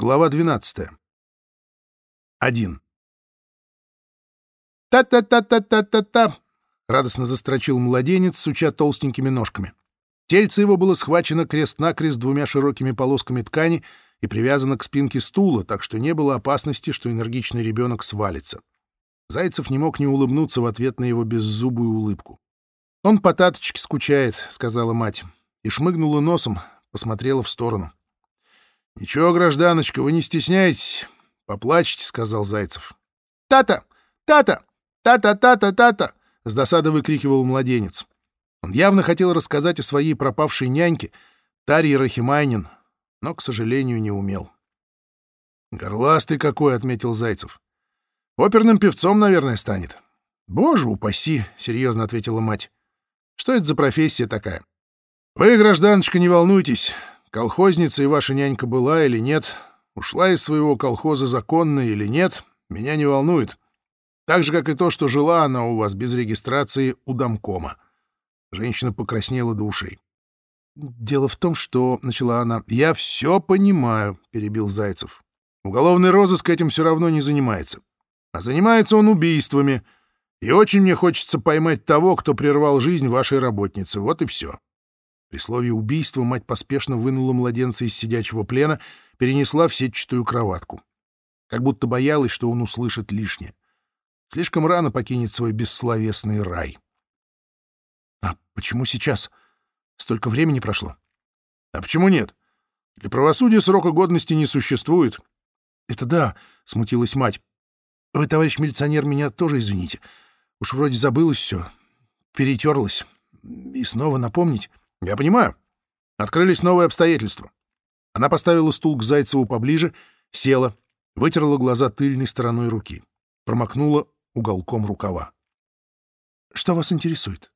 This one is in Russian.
Глава 12. 1. «Та-та-та-та-та-та-та!» — радостно застрочил младенец, суча толстенькими ножками. Тельце его было схвачено крест-накрест двумя широкими полосками ткани и привязано к спинке стула, так что не было опасности, что энергичный ребенок свалится. Зайцев не мог не улыбнуться в ответ на его беззубую улыбку. «Он по таточке скучает», — сказала мать, и шмыгнула носом, посмотрела в сторону. «Ничего, гражданочка, вы не стесняйтесь. Поплачьте», — сказал Зайцев. «Тата! Тата! Тата-тата-тата!» — с досадой выкрикивал младенец. Он явно хотел рассказать о своей пропавшей няньке, Тарье Рахимайнин, но, к сожалению, не умел. «Горластый какой!» — отметил Зайцев. «Оперным певцом, наверное, станет». «Боже упаси!» — серьезно ответила мать. «Что это за профессия такая?» «Вы, гражданочка, не волнуйтесь. Колхозница и ваша нянька была или нет, ушла из своего колхоза законно или нет, меня не волнует. Так же, как и то, что жила она у вас без регистрации у домкома. Женщина покраснела до ушей. «Дело в том, что...» — начала она. «Я все понимаю», — перебил Зайцев. «Уголовный розыск этим все равно не занимается. А занимается он убийствами. И очень мне хочется поймать того, кто прервал жизнь вашей работницы. Вот и все». При слове «убийство» мать поспешно вынула младенца из сидячего плена, перенесла в сетчатую кроватку. Как будто боялась, что он услышит лишнее. Слишком рано покинет свой бессловесный рай. А почему сейчас? Столько времени прошло. А почему нет? Для правосудия срока годности не существует. Это да, — смутилась мать. Вы, товарищ милиционер, меня тоже извините. Уж вроде забылось все, перетерлась. И снова напомнить. Я понимаю. Открылись новые обстоятельства. Она поставила стул к Зайцеву поближе, села, вытерла глаза тыльной стороной руки, промокнула уголком рукава. «Что вас интересует?»